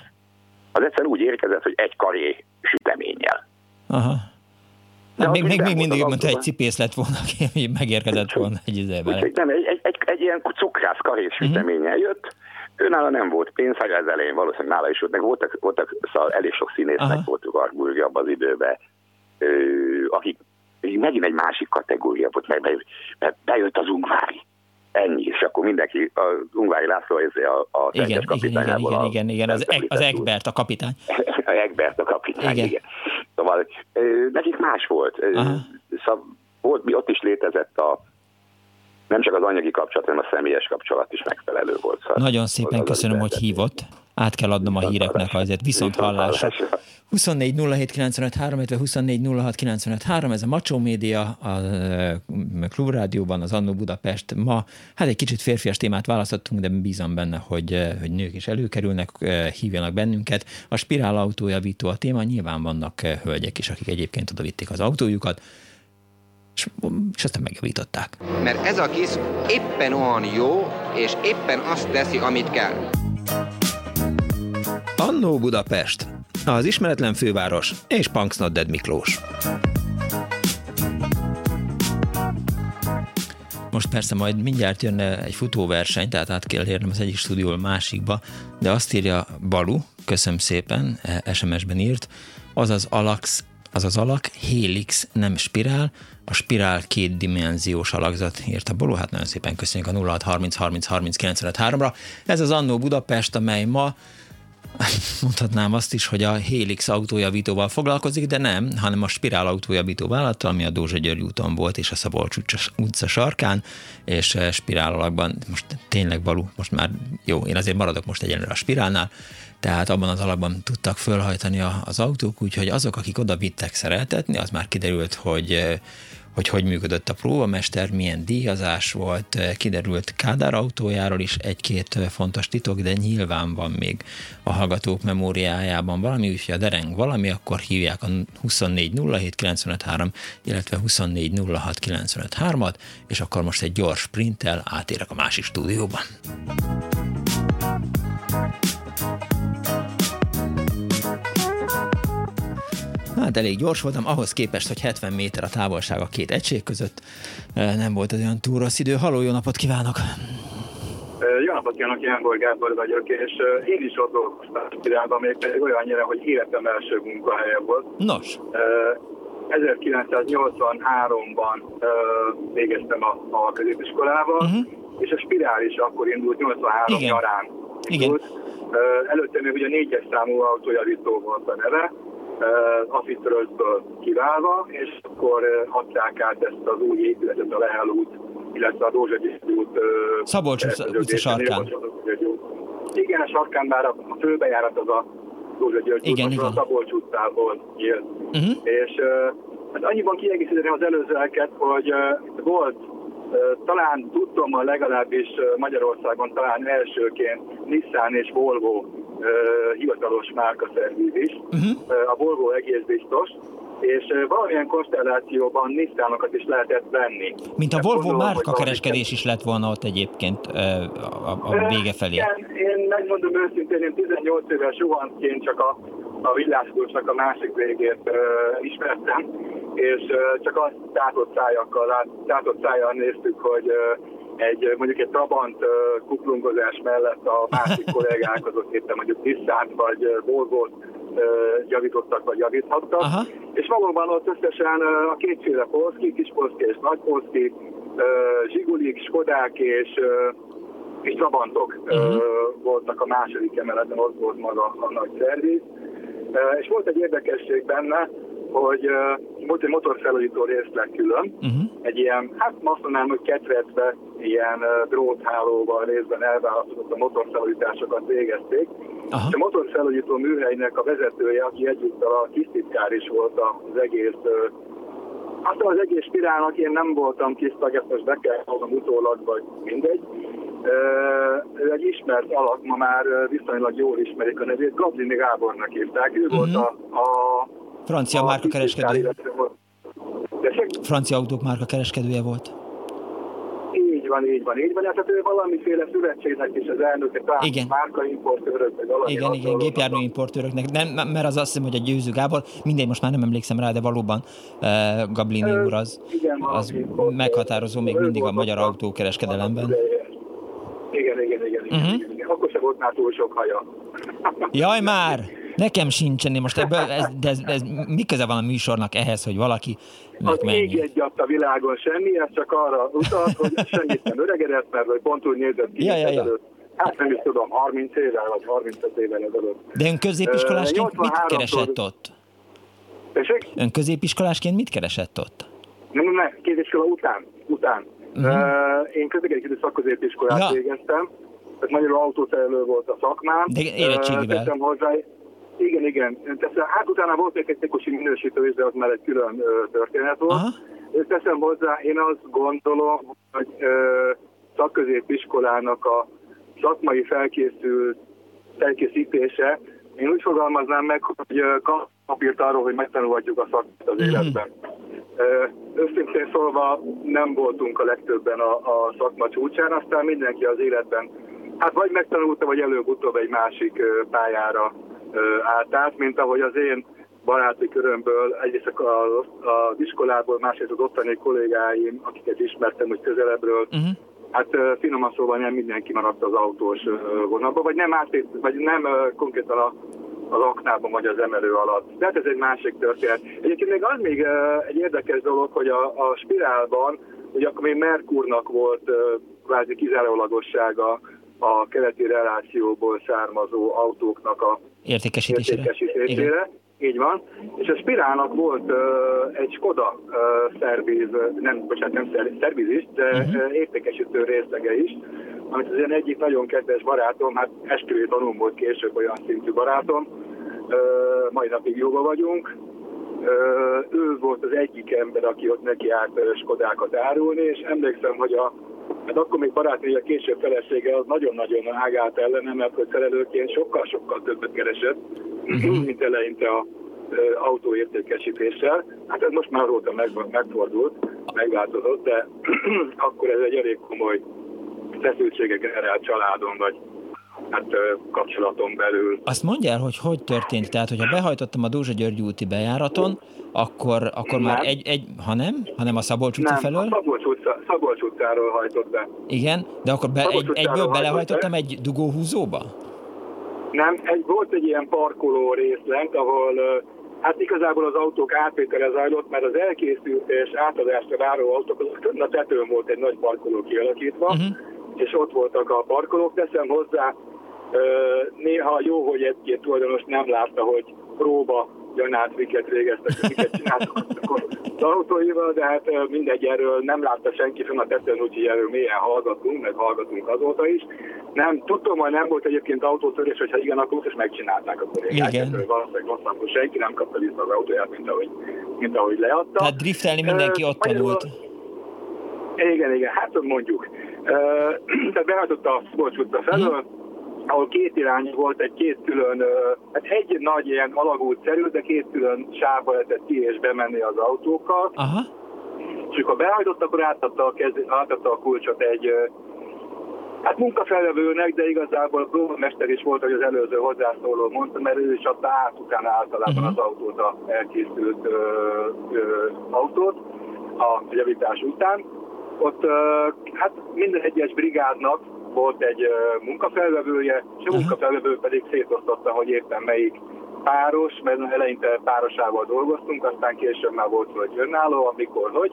az egyszerűen úgy érkezett, hogy egy karé süteménnyel. Aha. Hát még, még, még mindig, mondta, egy cipész lett volna, aki megérkezett volna egy izével. Nem, egy, egy, egy, egy ilyen cukrász karés uh-huh. süteménnyel jött, ő nála nem volt pénz, hát az elején valószínűleg nála is volt, meg voltak, voltak szóval elég sok színésznek Aha. volt abban az időben, ö, akik megint egy másik kategória volt, mert bejött, mert bejött az Ungvári. Ennyi, és akkor mindenki, a Ungvári László a, a igen, igen, igen, igen, igen, az, az Egbert a kapitány. a Egbert a kapitány, igen. igen. Szóval nekik más volt. Aha. Szóval volt, ott is létezett a nem csak az anyagi kapcsolat, hanem a személyes kapcsolat is megfelelő volt. Szóval Nagyon szépen köszönöm, hogy hívott. Át kell adnom a híreknek azért viszont hallásra. 24 07 illetve 24 ez a Macsó Média, a Klubrádióban, az Annó Budapest. Ma hát egy kicsit férfias témát választottunk, de bízom benne, hogy, hogy nők is előkerülnek, hívjanak bennünket. A spirál autójavító a téma, nyilván vannak hölgyek is, akik egyébként oda vitték az autójukat, és, és aztán megjavították. Mert ez a kis éppen olyan jó, és éppen azt teszi, amit kell. Annó Budapest, az ismeretlen főváros és Punksnodded Miklós. Most persze majd mindjárt jönne egy futóverseny, tehát át kell érnem az egyik stúdióval másikba, de azt írja Balu, köszönöm szépen, SMS-ben írt, az az Alax, az az alak, helix, nem spirál, a spirál kétdimenziós alakzat írta Balu, hát nagyon szépen köszönjük a 0630 30 30 ra Ez az Annó Budapest, amely ma mondhatnám azt is, hogy a Helix autójavítóval foglalkozik, de nem, hanem a Spirál autójavító vállalattal, ami a Dózsa György úton volt, és a Szabolcs utca sarkán, és eh, Spirál alakban, most tényleg való, most már jó, én azért maradok most egyenlőre a Spirálnál, tehát abban az alakban tudtak fölhajtani az autók, úgyhogy azok, akik oda vittek szereltetni, az már kiderült, hogy eh, hogy hogy működött a próbamester, milyen díjazás volt, kiderült Kádár autójáról is egy-két fontos titok, de nyilván van még a hallgatók memóriájában valami, úgyhogy a dereng valami, akkor hívják a 2407953, illetve 2406953-at, és akkor most egy gyors sprinttel átérek a másik stúdióba. Hát elég gyors voltam, ahhoz képest, hogy 70 méter a távolság a két egység között, nem volt az olyan túl rossz idő. Haló, jó napot kívánok! Jó napot kívánok, Jángor Gábor vagyok, és én is ott dolgoztam Spirálban, még pedig olyannyira, hogy életem első munkahelye volt. Nos. 1983-ban végeztem a, a középiskolával, uh-huh. és a Spirál is akkor indult, 83 Igen. nyarán. Igen. Előtte még ugye négyes számú autójavító volt a neve, Afitörözből kiválva, és akkor adták át ezt az új épületet, a Lehel út, illetve a Dózsa út. Szabolcs utca sarkán. Igen, a sarkán bár a főbejárat az a Dózsa György igen, út, igen. a Szabolcs utcából jött. Uh-huh. És hát annyiban kiegészíteni az előzőeket, hogy volt talán tudtommal legalábbis Magyarországon talán elsőként Nissan és Volvo hivatalos márkaszervíz is. Uh-huh. A Volvo egész biztos és valamilyen konstellációban Nissánokat is lehetett venni. Mint a Volvo márka kereskedés is lett volna ott egyébként a, a vége felé. Igen, én megmondom őszintén, én 18 éves suhanként csak a, a villáskursnak a másik végét uh, ismertem, és uh, csak azt tátott szájakkal, tátott szájjal néztük, hogy uh, egy mondjuk egy Trabant kuplungozás mellett a másik kollégák azok éppen mondjuk Nissan vagy volvo javítottak vagy javíthattak. Aha. És valóban ott összesen a kétféle Polszki, kis Polszki és nagy Polszki, Zsigulik, Skodák és, és Trabantok uh-huh. voltak a második emeleten, ott volt maga a nagy szerviz. És volt egy érdekesség benne, hogy volt egy motorfelújító részleg külön, uh-huh. egy ilyen, hát azt mondanám, hogy ketrecbe, ilyen dróthálóval részben elválasztott a motorfelújításokat végezték. Aha. És a motorfelújító műhelynek a vezetője, aki egyúttal a tisztitkár is volt az egész aztán az egész spirálnak én nem voltam tisztag, ezt most be kell hoznom utólag, vagy mindegy. Ő egy ismert alak, ma már viszonylag jól ismerik a nevét, Gablini Gábornak írták. Ő uh-huh. volt a, a Francia márka kereskedő. Francia autók márka kereskedője volt. Így van, így van, így van. Hát ő valamiféle szövetségnek is az elnöke, talán igen. márkaimportőrök, vagy valami. Igen, igen, gépjárműimportőröknek. Nem, mert az azt hiszem, hogy a Győző Gábor, mindegy, most már nem emlékszem rá, de valóban uh, Gablini úr az, igen, az meghatározó még mindig a magyar autókereskedelemben. Igen, igen, igen, igen, uh-huh. igen. Akkor sem volt már túl sok haja. Jaj már! Nekem sincsen, most ebből, ez, de ez, ez, mi köze van a műsornak ehhez, hogy valaki az még egy a világon semmi, ez csak arra utalt, hogy semmit nem öregedett, mert hogy pont úgy nézett ki, ja, ja, ja. Hát nem is tudom, 30 évvel vagy 35 évvel ezelőtt. De ön középiskolásként mit keresett ott? Tessék? Ön középiskolásként mit keresett ott? Nem, nem, nem, kéziskola után. után. Uh-huh. Uh, én közlekedési szakközépiskolát ja. végeztem, tehát magyarul autószerelő volt a szakmám. De érettségivel. Uh, hozzá, igen, igen. Teszem, hát utána volt még egy technikusi minősítő is, de az már egy külön ö, történet volt. Aha. Teszem hozzá, én azt gondolom, hogy ö, szakközépiskolának a szakmai felkészült felkészítése, én úgy fogalmaznám meg, hogy papírt arról, hogy megtanulhatjuk a szakmát az mm. életben. Őszintén szólva nem voltunk a legtöbben a, a szakma csúcsán, aztán mindenki az életben hát vagy megtanulta, vagy előbb-utóbb egy másik pályára állt át, mint ahogy az én baráti körömből, egyrészt az iskolából, másrészt az ottani kollégáim, akiket ismertem, hogy közelebbről, uh-huh. hát finoman szóval nem mindenki maradt az autós vonalban, vagy nem, átét, vagy nem konkrétan a, az aknában, vagy az emelő alatt. Tehát ez egy másik történet. Egyébként még az még egy érdekes dolog, hogy a, a spirálban, hogy akkor még Merkurnak volt kvázi kizárólagossága a keleti relációból származó autóknak a értékesítésére. értékesítésére. Így van. És a Spirálnak volt uh, egy Skoda uh, szerviz, nem, bocsánat, nem szerviz is, de uh-huh. értékesítő részlege is, amit az én egyik nagyon kedves barátom, hát esküvő tanul volt később olyan szintű barátom, uh, mai napig jóba vagyunk, ő volt az egyik ember, aki ott neki állt Skodákat árulni, és emlékszem, hogy a Hát akkor még barátnője, később felesége az nagyon-nagyon ágált ellene, mert hogy szerelőként sokkal-sokkal többet keresett, uh-huh. mint eleinte a autóértékesítéssel. Hát ez most már óta meg, megfordult, megváltozott, de akkor ez egy elég komoly feszültségek erre a családon, vagy hát kapcsolaton belül. Azt mondja el, hogy hogy történt? Tehát, hogyha behajtottam a Dózsa György úti bejáraton, akkor, akkor már egy, egy, ha nem? Hanem a Szabolcs utca nem, felől? a Szabolcs, utca, Szabolcs utcáról hajtott be. Igen, de akkor be, egy, egyből belehajtottam egy dugóhúzóba? Nem, egy, volt egy ilyen parkoló rész lent, ahol hát igazából az autók átvétele zajlott, mert az elkészült és átadásra váró autók, azok a tetőn volt egy nagy parkoló kialakítva, uh-huh. és ott voltak a parkolók, teszem hozzá, néha jó, hogy egy-két tulajdonos nem látta, hogy próba gyanát, miket végeztek, miket csináltak az autóival, de hát mindegy, erről nem látta senki fenn a tetőn, úgyhogy erről mélyen hallgatunk, meg hallgatunk azóta is. Nem, tudtam, hogy nem volt egyébként autótörés, hogyha igen, akkor most megcsinálták a kollégák. Igen. Valószínűleg rosszabbul senki nem kapta vissza az autóját, mint ahogy, mint ahogy leadta. Tehát driftelni mindenki ott tanult. Igen, igen, hát mondjuk. Tehát behajtott a Szabolcs utca felől, hmm ahol két irány volt, egy két külön, hát egy nagy ilyen alagútszerű, de két külön sávba lehetett ki és bemenni az autókkal. Aha. És amikor behajtott, akkor átadta a, kez, átadta a kulcsot egy Hát munkafelvevőnek, de igazából a próbamester is volt, hogy az előző hozzászóló mondta, mert ő is adta át utána általában uh-huh. az autót, a elkészült ö, ö, autót a javítás után. Ott ö, hát minden egyes brigádnak volt egy munkafelvevője, és a munkafelvevő pedig szétosztotta, hogy éppen melyik páros, mert eleinte párosával dolgoztunk, aztán később már volt, hogy önálló, amikor hogy,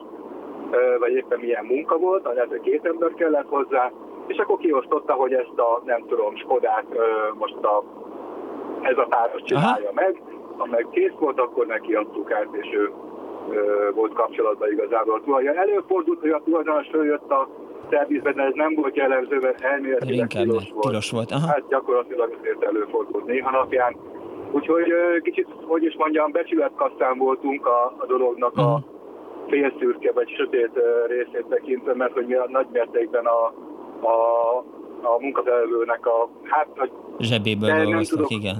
vagy éppen milyen munka volt, hogy két ember kellett hozzá, és akkor kiosztotta, hogy ezt a, nem tudom, Skodát most a, ez a páros csinálja Aha. meg, ha meg kész volt, akkor neki adtuk át, és ő volt kapcsolatban igazából a tulajdonos. Előfordult, hogy a tulajdonos följött a szervizben, de ez nem volt jellemző, mert elméletileg tilos volt. tilos volt. Aha. Hát gyakorlatilag azért előfordult néha napján. Úgyhogy kicsit, hogy is mondjam, becsületkasszán voltunk a, a dolognak uh-huh. a mhm. félszürke vagy sötét részét tekintve, mert hogy mi a nagy mértékben a, a, a munkafelelőnek a, hát, hogy zsebéből dolgoztak, tudok, igen.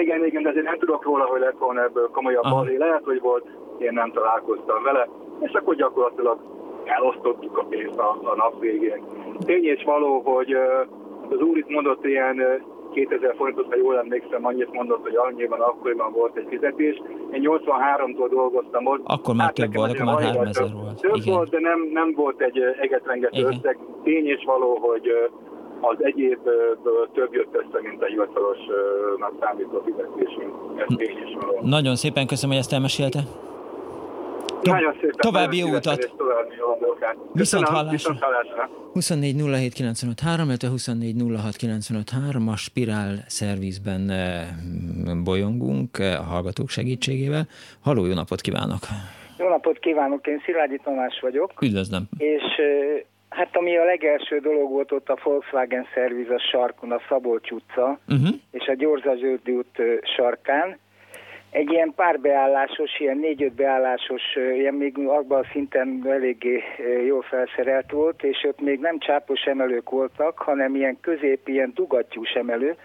Igen, igen, de azért nem tudok róla, hogy lett volna ebből komolyabb balé. Lehet, hogy volt, én nem találkoztam vele, és akkor gyakorlatilag elosztottuk a pénzt a, a nap végén. Tény és való, hogy az úr itt mondott ilyen 2000 forintot, ha jól emlékszem, annyit mondott, hogy annyiban akkoriban volt egy fizetés. Én 83-tól dolgoztam ott. Akkor már hát több volt, akkor már 3000 volt. Több Igen. volt, de nem, nem volt egy egetrengető összeg. Tény és való, hogy az egyébből több jött össze, mint a hivatalosnak számító fizetésünk. Ez tény és való. Nagyon szépen köszönöm, hogy ezt elmesélte. To- nagyon szépen. További jó utat. Viszont hallásra. 24 07 95 3, illetve 24 06 95 3, a Spirál szervizben eh, bolyongunk eh, a hallgatók segítségével. Halló, jó napot kívánok! Jó napot kívánok, én Szilágyi Tamás vagyok. Üdvözlöm. És eh, hát ami a legelső dolog volt ott a Volkswagen szerviz a sarkon, a Szabolcs utca, uh-huh. és a Gyorza Zsördi út sarkán, egy ilyen párbeállásos, ilyen négy-öt beállásos, ilyen még abban a szinten eléggé jól felszerelt volt, és ott még nem csápos emelők voltak, hanem ilyen közép, ilyen dugattyús emelő,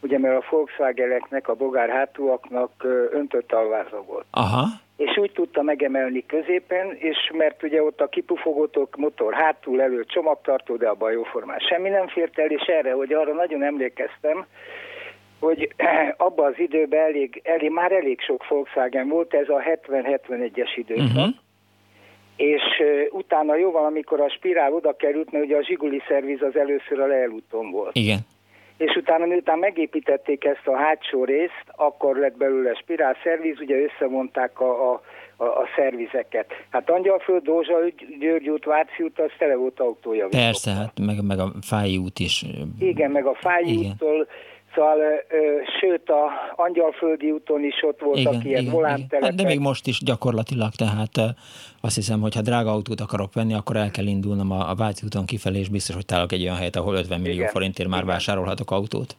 ugye mert a Volkswageneknek, a bogár hátúaknak öntött alvázó volt. Aha. És úgy tudta megemelni középen, és mert ugye ott a kipufogótok, motor hátul, elő csomagtartó, de abban jóformán semmi nem fért el, és erre, hogy arra nagyon emlékeztem, hogy abban az időben elég, elég, már elég sok Volkswagen volt, ez a 70-71-es időszak, uh-huh. és utána jóval, amikor a spirál oda került, mert ugye a Zsiguli szerviz az először a leelúton volt. Igen. És utána, miután megépítették ezt a hátsó részt, akkor lett belőle spirál szerviz, ugye összevonták a, a, a, a szervizeket. Hát Angyalföld, Dózsa, György út, Váci út, az tele volt autója. Persze, hát meg, meg a Fáji út is. Igen, meg a Fáji úttól Szóval, ö, sőt, a Angyalföldi úton is ott voltak igen, ilyen volántelepek. Hát, de még most is gyakorlatilag, tehát azt hiszem, hogy ha drága autót akarok venni, akkor el kell indulnom a, a Váci úton kifelé, és biztos, hogy találok egy olyan helyet, ahol 50 millió igen, forintért már igen. vásárolhatok autót.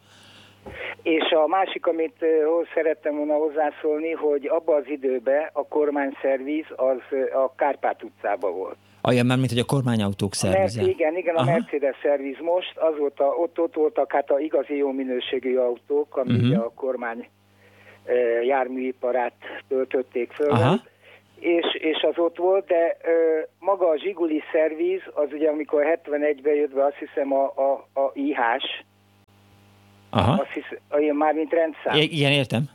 És a másik, amit szerettem volna hozzászólni, hogy abban az időben a kormányszerviz az a Kárpát utcában volt. Olyan már, mint hogy a kormányautók szervize. Igen, igen, a Aha. Mercedes szerviz most, azóta ott, ott voltak hát a igazi jó minőségű autók, ami uh-huh. a kormány e, járműiparát töltötték föl. Aha. És, és az ott volt, de e, maga a Zsiguli szerviz, az ugye amikor 71-ben jött be, azt hiszem a, a, a IH-s, Aha. Azt hisz, már mint rendszám. I- igen, értem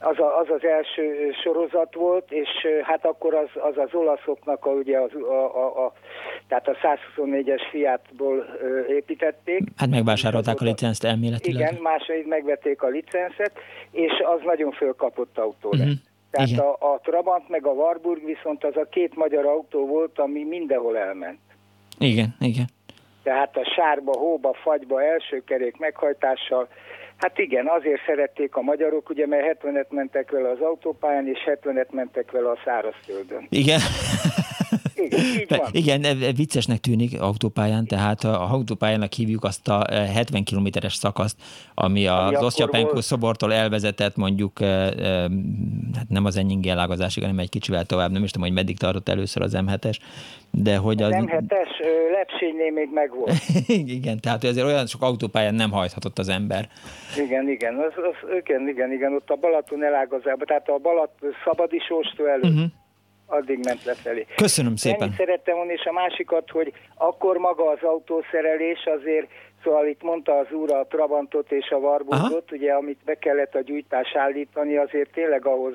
az, a, az az első sorozat volt, és hát akkor az az, az olaszoknak a, ugye az, a, a, a, tehát a 124-es Fiatból építették. Hát megvásárolták a licenszt elméletileg. Igen, másodikig megvették a licenszet, és az nagyon fölkapott autó lett. Uh-huh. Tehát igen. a, a Trabant meg a Warburg viszont az a két magyar autó volt, ami mindenhol elment. Igen, igen. Tehát a sárba, hóba, fagyba, első kerék meghajtással, Hát igen, azért szerették a magyarok, ugye, mert 70-et mentek vele az autópályán, és 70-et mentek vele a szárazföldön. Igen. Igen, így van. Igen, viccesnek tűnik autópályán, tehát a autópályának hívjuk azt a 70 kilométeres szakaszt, ami az Osztyapenko szobortól elvezetett mondjuk, hát nem az enyingi elágazásig, hanem egy kicsivel tovább, nem is tudom, hogy meddig tartott először az M7-es, de hogy az... az M7-es lepsénynél még megvolt. igen, tehát azért olyan sok autópályán nem hajthatott az ember. Igen, igen, az, az, igen, igen, igen, ott a Balaton elágazásban, tehát a Balat szabadisóstól előtt. Uh-huh addig ment lefelé. Köszönöm szépen. Ennyit szerettem volna, és a másikat, hogy akkor maga az autószerelés azért, szóval itt mondta az úr a Trabantot és a Warburgot, ugye, amit be kellett a gyújtás állítani, azért tényleg ahhoz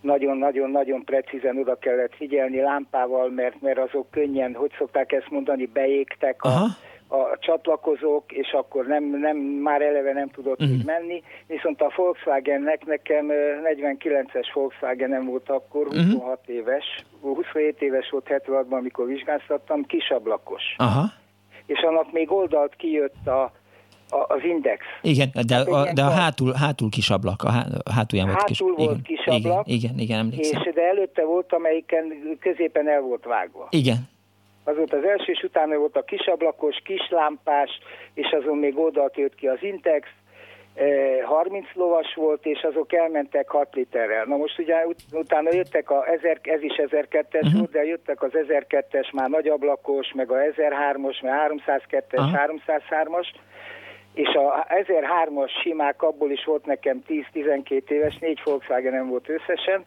nagyon-nagyon-nagyon precízen oda kellett figyelni lámpával, mert, mert azok könnyen, hogy szokták ezt mondani, beégtek a, Aha a csatlakozók, és akkor nem, nem, már eleve nem tudott uh-huh. így menni, viszont a Volkswagennek nekem 49-es Volkswagen nem volt akkor, 26 uh-huh. éves, 27 éves volt 76-ban, amikor vizsgáztattam, kisablakos. Aha. És annak még oldalt kijött a, a, az index. Igen, de, hát a, de a hátul, hátul kisablak, a hátulján volt hátul kis, volt igen, kisablak. Igen, igen, igen emlékszem. És de előtte volt, amelyiken középen el volt vágva. Igen, az volt az első, és utána volt a kisablakos, kislámpás, és azon még oldalt jött ki az Intex, 30 eh, lovas volt, és azok elmentek 6 literrel. Na most ugye ut- utána jöttek a 1000, ez is 1002-es uh-huh. volt, de jöttek az 1002-es, már nagyablakos, meg a 1003-os, meg 302-es, uh-huh. 303-as, és a 1003-as simák abból is volt nekem 10-12 éves, négy Volkswagen nem volt összesen,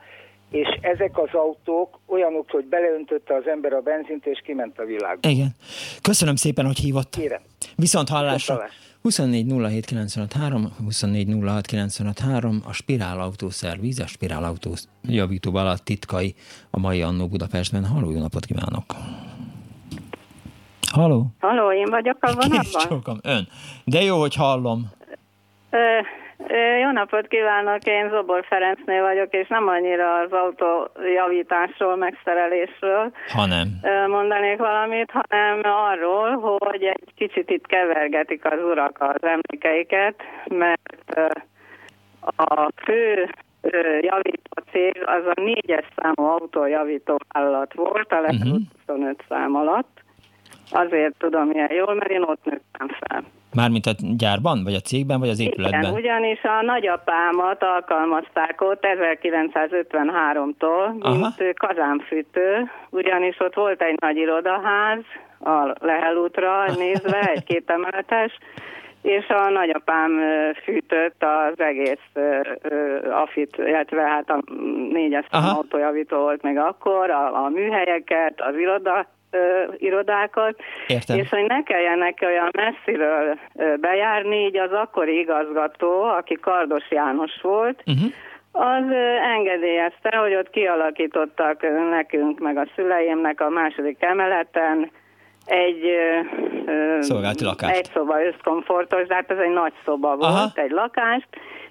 és ezek az autók olyanok, hogy beleöntötte az ember a benzint, és kiment a világ. Igen. Köszönöm szépen, hogy hívott. Kérem. Viszont hallásra. 24 07 24 a Spirál Autószerviz, a Spirál Autó javító alatt titkai a mai Annó Budapestben. Halló, jó napot kívánok! Halló? Halló, én vagyok a vonatban? ön. De jó, hogy hallom. Ö, jó napot kívánok, én Zobor Ferencnél vagyok, és nem annyira az autójavításról, megszerelésről hanem. mondanék valamit, hanem arról, hogy egy kicsit itt kevergetik az urak az emlékeiket, mert a fő javító cég az a négyes számú autójavító vállalat volt, a legjobb uh-huh. 25 szám alatt. Azért tudom ilyen jól, mert én ott nőttem fel. Mármint a gyárban, vagy a cégben, vagy az épületben? Igen, ugyanis a nagyapámat alkalmazták ott 1953-tól, mint kazánfűtő, ugyanis ott volt egy nagy irodaház, a Lehel útra nézve, egy kétemeletes, és a nagyapám fűtött az egész afit, illetve hát a négyes autójavító volt még akkor, a, a műhelyeket, az iroda ö, irodákat, Értem. és hogy ne kelljen neki olyan messziről ö, bejárni, így az akkori igazgató, aki Kardos János volt, uh-huh. az engedélyezte, hogy ott kialakítottak nekünk, meg a szüleimnek a második emeleten egy szolgálati lakást. Egy szoba összkomfortos, de hát ez egy nagy szoba volt, Aha. egy lakást,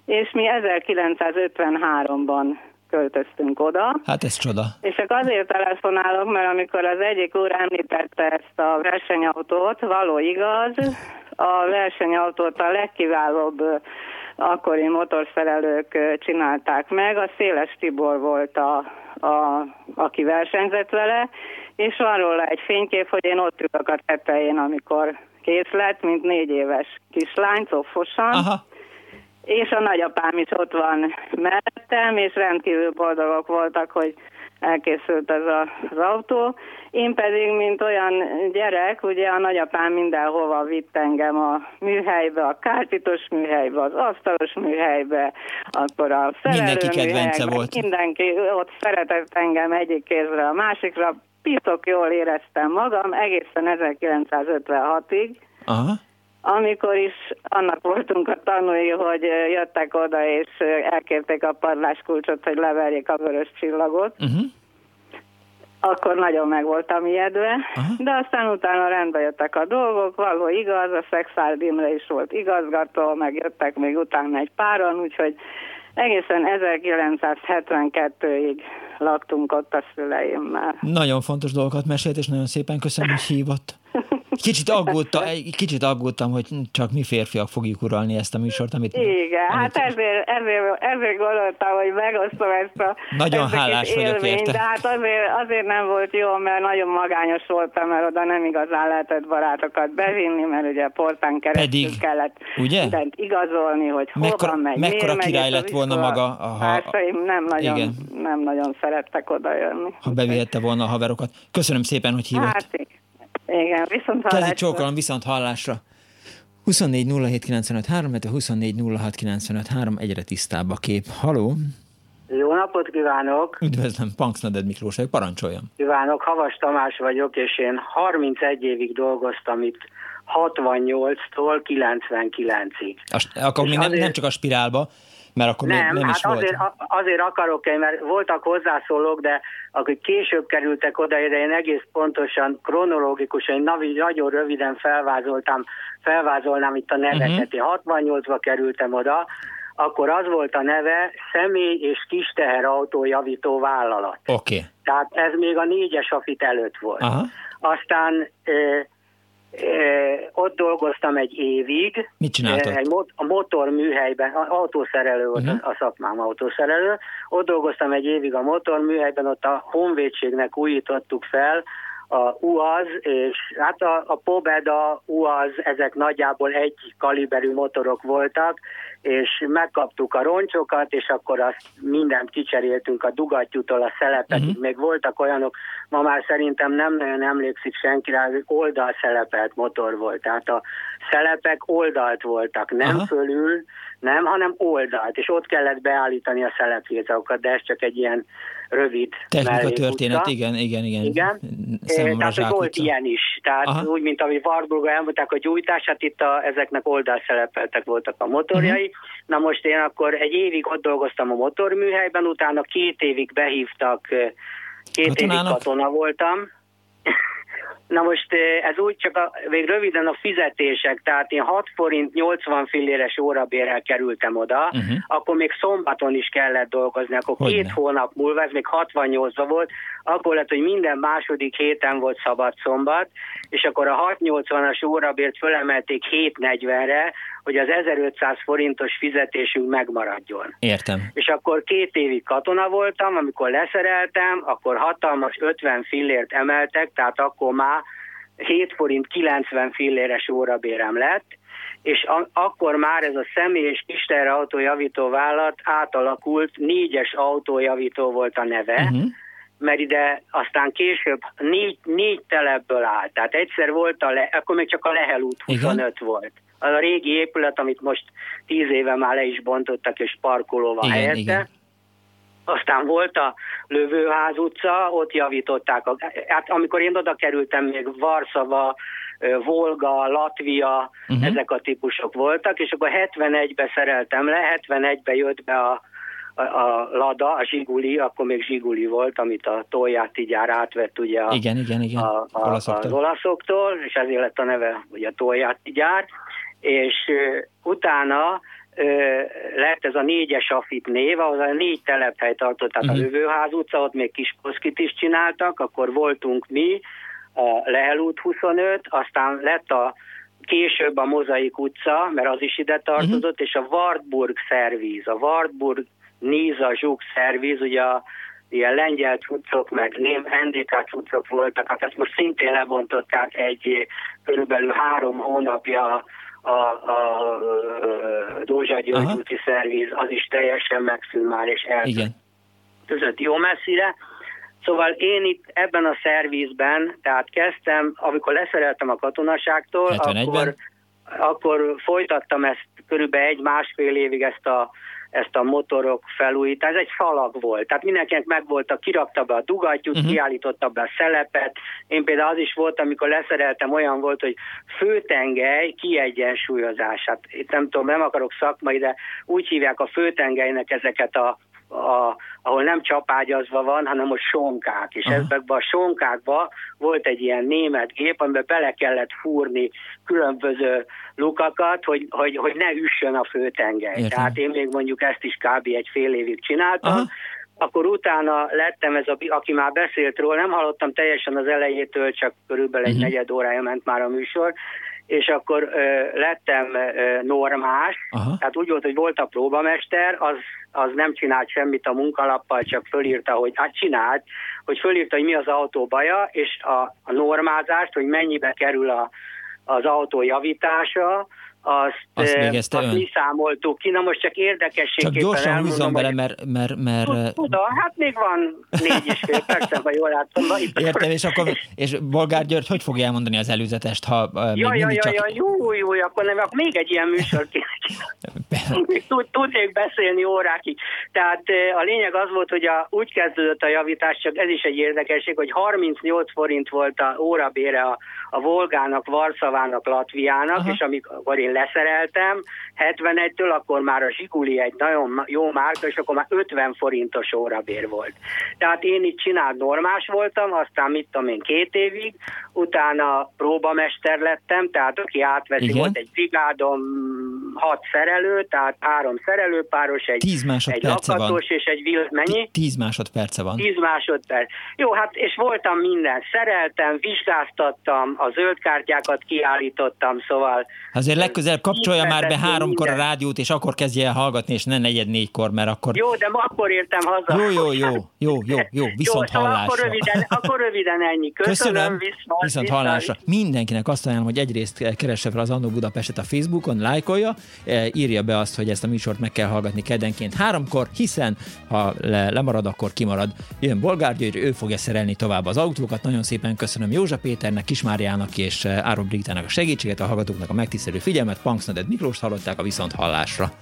és mi 1953-ban költöztünk oda. Hát ez csoda. És csak azért telefonálok, mert amikor az egyik úr említette ezt a versenyautót, való igaz, a versenyautót a legkiválóbb akkori motorszerelők csinálták meg, a Széles Tibor volt a, a, aki versenyzett vele, és van róla egy fénykép, hogy én ott ülök a tetején, amikor kész lett, mint négy éves kislány, cofosan. Aha és a nagyapám is ott van mellettem, és rendkívül boldogok voltak, hogy elkészült ez az autó. Én pedig, mint olyan gyerek, ugye a nagyapám mindenhova vitt engem a műhelybe, a kártitos műhelybe, az asztalos műhelybe, akkor a Mindenki kedvence volt. Mindenki ott szeretett engem egyik kézre a másikra. Piszok jól éreztem magam egészen 1956-ig. Aha amikor is annak voltunk a tanúi, hogy jöttek oda és elkérték a padláskulcsot, hogy leverjék a vörös csillagot. Uh-huh. Akkor nagyon meg voltam ijedve, uh-huh. de aztán utána rendbe jöttek a dolgok, való igaz, a Imre is volt igazgató, meg jöttek még utána egy páron, úgyhogy egészen 1972-ig laktunk ott a szüleimmel. Nagyon fontos dolgokat mesélt, és nagyon szépen köszönöm, hogy hívott. Kicsit, aggódta, kicsit aggódtam, hogy csak mi férfiak fogjuk uralni ezt a műsort, amit... Igen, amit... hát ezért, ezért, ezért gondoltam, hogy megosztom ezt a Nagyon hálás élményt, vagyok érte. De hát azért, azért nem volt jó, mert nagyon magányos voltam, mert oda nem igazán lehetett barátokat bevinni, mert ugye portán keresztül Pedig, kellett ugye? mindent igazolni, hogy mekkora, megy, mekkora király lett volna maga, ha... Társaim nem nagyon, igen. nem nagyon szerettek oda jönni. Ha bevihette volna a haverokat. Köszönöm szépen, hogy hívott. Hát, igen, viszont hallásra. Kezi csókolom, viszont hallásra. 24 07 24 egyre tisztább a kép. Haló! Jó napot kívánok! Üdvözlöm, Punksnaded Miklós, hogy parancsoljam. Kívánok, Havas Tamás vagyok, és én 31 évig dolgoztam itt 68-tól 99-ig. Akkor még nem, nem csak a spirálba, mert akkor nem, még nem hát is azért, volt. azért akarok én, mert voltak hozzászólók, de akik később kerültek oda, de én egész pontosan, kronológikusan, én nagyon röviden felvázoltam, felvázolnám itt a neveket. Uh-huh. Én 68-ba kerültem oda, akkor az volt a neve személy és kis teherautó javító vállalat. Oké. Okay. Tehát ez még a négyes afit előtt volt. Aha. Aztán ott dolgoztam egy évig. Mit csináltak? Egy mot- a motorműhelyben, autószerelő volt uh-huh. a szakmám, autószerelő. Ott dolgoztam egy évig a motorműhelyben, ott a honvédségnek újítottuk fel a UAZ, és hát a, a Pobed, a UAZ, ezek nagyjából egy kaliberű motorok voltak, és megkaptuk a roncsokat, és akkor azt mindent kicseréltünk a dugattyútól a szelepekig. Uh-huh. Még voltak olyanok, ma már szerintem nem nagyon emlékszik senki rá, hogy oldalszelepelt motor volt. Tehát a szelepek oldalt voltak, nem Aha. fölül, nem, hanem oldalt, és ott kellett beállítani a szelephézagokat, de ez csak egy ilyen rövid Technika történet, igen, igen, igen. Igen, tehát hogy volt ilyen is. Tehát Aha. úgy, mint ami Warburg elmondták a gyújtás, hát itt a, ezeknek oldalszelepeltek voltak a motorjai. Uh-huh. Na most én akkor egy évig ott dolgoztam a motorműhelyben, utána két évig behívtak, két Katonának? évig katona voltam. Na most ez úgy csak a, még röviden a fizetések, tehát én 6 forint 80 filléres órabérrel kerültem oda, uh-huh. akkor még szombaton is kellett dolgozni, akkor Hogyne. két hónap múlva, ez még 68 volt, akkor lett, hogy minden második héten volt szabad szombat, és akkor a 680-as órabért fölemelték 740-re, hogy az 1500 forintos fizetésünk megmaradjon. Értem. És akkor két évig katona voltam, amikor leszereltem, akkor hatalmas 50 fillért emeltek, tehát akkor már 7 forint 90 filléres órabérem lett, és a, akkor már ez a személy és kisterre autójavító vállalat átalakult, négyes autójavító volt a neve, uh-huh. Mert ide aztán később négy, négy telepből állt. Tehát egyszer volt a, le, akkor még csak a Lehel út 25 Igen. volt. Az a régi épület, amit most tíz éve már le is bontottak, és parkoló van igen, helyette. Igen. Aztán volt a Lövőház utca, ott javították. A, hát amikor én oda kerültem, még Varszava, Volga, Latvia, uh-huh. ezek a típusok voltak, és akkor 71-be szereltem le, 71-be jött be a, a, a Lada, a Zsiguli, akkor még Zsiguli volt, amit a Toyati gyár átvett ugye a, igen, igen, igen. A, a, olaszoktól. az olaszoktól, és ezért lett a neve ugye a Toyati gyár, és uh, utána lett ez a négyes afit név, ahol a négy telephely tartott, tehát uh-huh. a Lövőház mhm. utca, ott még kis poszkit is csináltak, akkor voltunk mi, a Lehel út 25, aztán lett a később a Mozaik utca, mert az is ide tartozott, uh-huh. és a Wartburg szervíz, a Wartburg Níza Zsuk szervíz, ugye a ilyen lengyel cuccok, meg ném NDK cuccok voltak, hát ezt most szintén lebontották egy körülbelül három hónapja a, a, a Dózsa György úti szerviz, az is teljesen megszűnt már, és eltűnt. Jó messzire. Szóval én itt ebben a szervizben, tehát kezdtem, amikor leszereltem a katonaságtól, akkor, akkor folytattam ezt körülbelül egy-másfél évig ezt a ezt a motorok felújítás, ez egy szalag volt. Tehát mindenkinek megvolt a, kirakta be a dugattyút, uh-huh. kiállította be a szelepet. Én például az is volt, amikor leszereltem, olyan volt, hogy főtengely kiegyensúlyozását. Itt nem tudom, nem akarok szakmai, de úgy hívják a főtengelynek ezeket a a, ahol nem csapágyazva van, hanem ott sonkák, és ezekben a sonkákban volt egy ilyen német gép, amiben bele kellett fúrni különböző lukakat, hogy, hogy, hogy ne üssön a főtengely. Értem. Tehát én még mondjuk ezt is kb. egy fél évig csináltam, Aha akkor utána lettem ez a, aki már beszélt róla, nem hallottam teljesen az elejétől, csak körülbelül egy uh-huh. negyed órája ment már a műsor, és akkor ö, lettem ö, normás, Aha. tehát úgy volt, hogy volt a próbamester, az, az nem csinált semmit a munkalappal, csak fölírta, hogy hát csinált, hogy fölírta, hogy mi az autó baja, és a, a normázást, hogy mennyibe kerül a, az autó javítása, azt, azt, még ezt azt mi számoltuk ki. Na most csak érdekességképpen Csak gyorsan húzzon bele, mert... mert, mert Tudom, hát még van négy és fél percem, ha jól látom. Értem, és akkor, és Bolgár György, hogy fogja elmondani az előzetest, ha ja, ja, ja, csak... ja, jó, jó, akkor nem, akkor még egy ilyen műsor Tudnék beszélni órákig. Tehát a lényeg az volt, hogy a, úgy kezdődött a javítás, csak ez is egy érdekesség, hogy 38 forint volt a órabére a, a Volgának, Varszavának, Latviának, Aha. és amikor én leszereltem 71-től, akkor már a Zsiguli egy nagyon jó márka, és akkor már 50 forintos órabér volt. Tehát én itt csinált normás voltam, aztán mit tudom én két évig, utána próbamester lettem, tehát aki átveszi, Igen? volt egy brigádom, hat szerelő, tehát három szerelőpáros, egy, Tíz egy lakatos van. és egy vill... Mennyi? Tíz másodperce van. Tíz másodperc. Jó, hát és voltam minden. Szereltem, vizsgáztattam, a zöld kártyákat kiállítottam, szóval... Azért legközelebb kapcsolja már be háromkor minden. a rádiót, és akkor kezdje el hallgatni, és ne negyed négykor, mert akkor... Jó, de ma akkor értem haza. Jó, jó, jó, jó, jó, jó, viszont jó, hallásra. Akkor röviden, akkor röviden ennyi. Köszönöm, Köszönöm viszont, viszont hallásra. Mindenkinek azt ajánlom, hogy egyrészt keresse fel az Annó Budapestet a Facebookon, lájkolja, e, írja be azt, hogy ezt a műsort meg kell hallgatni keddenként háromkor, hiszen ha le, lemarad, akkor kimarad. Jön Bolgár György, ő fogja szerelni tovább az autókat. Nagyon szépen köszönöm Józsa Péternek, Kismáriának és e, Áron Brigitának a segítséget, a hallgatóknak a megtisztelő figyelmet. Punksnoded Miklós hallották a viszont hallásra.